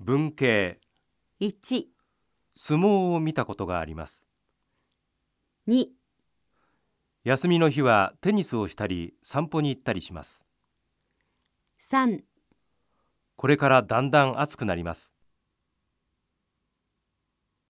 文系。1、相撲を見たことがあります。2、休みの日はテニスをしたり散歩に行ったりします。3これからだんだん暑くなります。